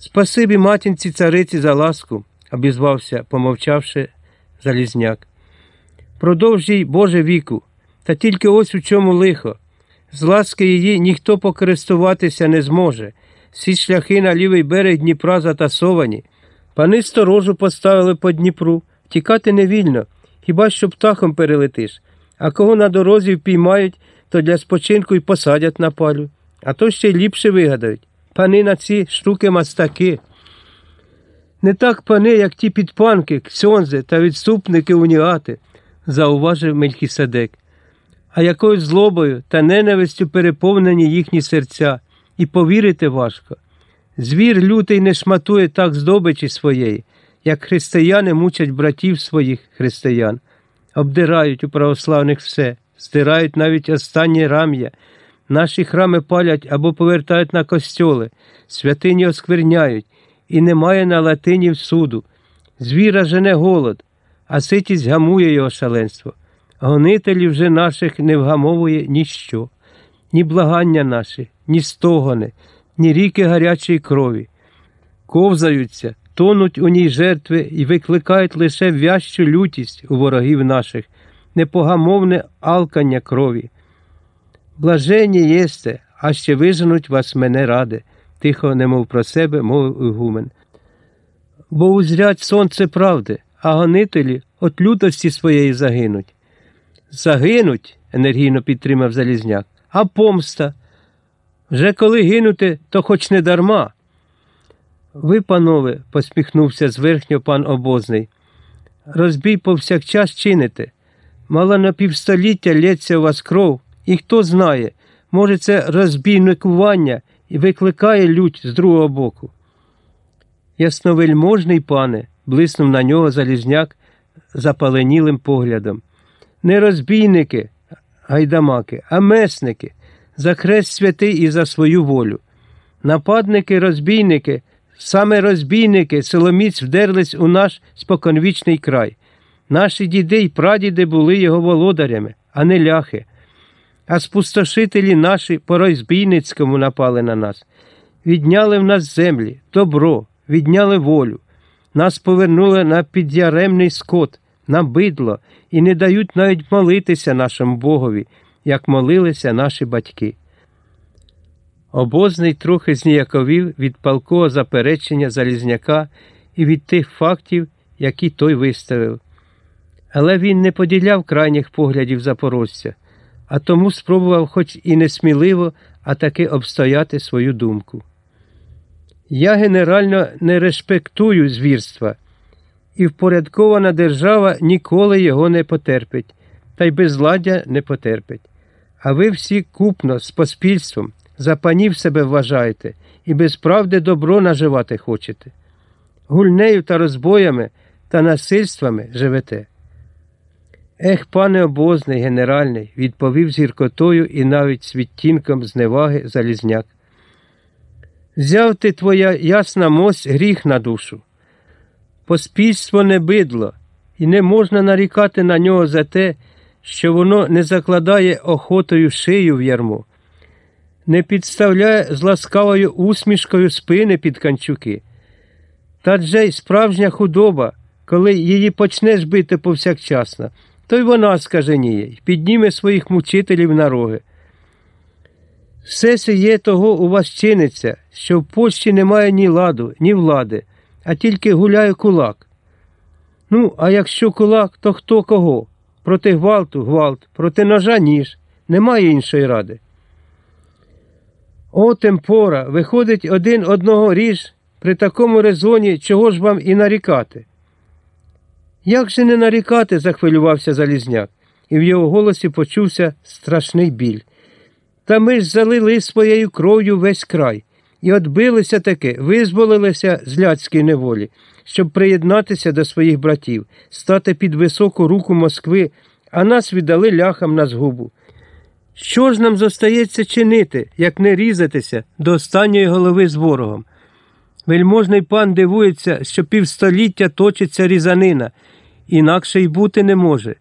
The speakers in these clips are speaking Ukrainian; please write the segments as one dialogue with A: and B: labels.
A: Спасибі матінці цариці за ласку, обізвався, помовчавши Залізняк. Продовж Боже віку, та тільки ось у чому лихо. З ласки її ніхто покористуватися не зможе. Всі шляхи на лівий берег Дніпра затасовані. Пани сторожу поставили по Дніпру. Тікати не вільно, хіба що птахом перелетиш. А кого на дорозі впіймають, то для спочинку й посадять на палю. А то ще й ліпше вигадають. Пани на ці штуки мастаки. Не так пани, як ті підпанки, ксьонзи та відступники уніати, зауважив Мелькіседек. А якою злобою та ненавистю переповнені їхні серця, і повірити важко. Звір лютий не шматує так здобичі своєї, як християни мучать братів своїх християн, обдирають у православних все, стирають навіть останнє рам'я. Наші храми палять або повертають на костьоли, святині оскверняють, і немає на латинів суду. Звіра жене голод, а ситість гамує його шаленство. Гонителів вже наших не вгамовує ніщо, ні благання наші, ні стогони, ні ріки гарячої крові. Ковзаються, тонуть у ній жертви і викликають лише в'ящу лютість у ворогів наших, непогамовне алкання крові. Блаженні єсте, а ще виженуть вас мене ради, тихо, немов про себе, мовив Ігумен. Бо узрять сонце правди, а гонителі от лютості своєї загинуть. Загинуть, енергійно підтримав Залізняк, а помста. Вже коли гинути, то хоч не дарма. Ви, панове, посміхнувся зверхньо пан обозний, розбій повсякчас чините. Мало на півстоліття лється у вас кров, і хто знає, може, це розбійникування і викликає лють з другого боку. Ясновельможний пане, блиснув на нього Залізняк запаленілим поглядом. Не розбійники, гайдамаки, а месники, за хрест святий і за свою волю. Нападники, розбійники, саме розбійники, силоміць вдерлись у наш споконвічний край. Наші діди й прадіди були його володарями, а не ляхи. А спустошителі наші по розбійницькому напали на нас, відняли в нас землі, добро, відняли волю. Нас повернули на підяремний скот, на бидло і не дають навіть молитися нашому Богові, як молилися наші батьки. Обозний трохи зніяковів від палкого заперечення Залізняка і від тих фактів, які той виставив. Але він не поділяв крайніх поглядів запорожця, а тому спробував, хоч і несміливо, а таки обстояти свою думку. Я генерально не респектую звірства, і впорядкована держава ніколи його не потерпить, та й безладдя не потерпить. А ви всі купно з поспільством за панів себе вважаєте і без правди добро наживати хочете. Гульнею та розбоями та насильствами живете. Ех, пане обозний, генеральний, відповів з гіркотою і навіть з відтінком зневаги Залізняк. Взяв ти твоя ясна мость гріх на душу. Поспільство не бидло, і не можна нарікати на нього за те, що воно не закладає охотою шию в ярмо, не підставляє з ласкавою усмішкою спини під канчуки. Та й справжня худоба, коли її почнеш бити повсякчасно, то й вона скаженіє підніме своїх мучителів на роги. Все сіє того у вас чиниться, що в Польщі немає ні ладу, ні влади, а тільки гуляє кулак. Ну, а якщо кулак, то хто кого? Проти гвалту гвалт, проти ножа ніж. Немає іншої ради. О, темпора, виходить один одного ріж, при такому резоні чого ж вам і нарікати? Як же не нарікати? захвилювався Залізняк, і в його голосі почувся страшний біль. Та ми ж залили своєю кров'ю весь край і отбилися таки, визволилися з ляцької неволі, щоб приєднатися до своїх братів, стати під високу руку Москви, а нас віддали ляхам на згубу. Що ж нам зостається чинити, як не різатися до останньої голови з ворогом? Вельможний пан дивується, що півстоліття точиться різанина, інакше й бути не може.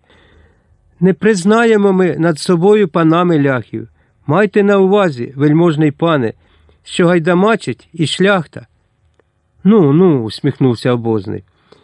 A: Не признаємо ми над собою панами ляхів. Майте на увазі, вельможний пане, що гайдамачить і шляхта. Ну, ну, усміхнувся обозний.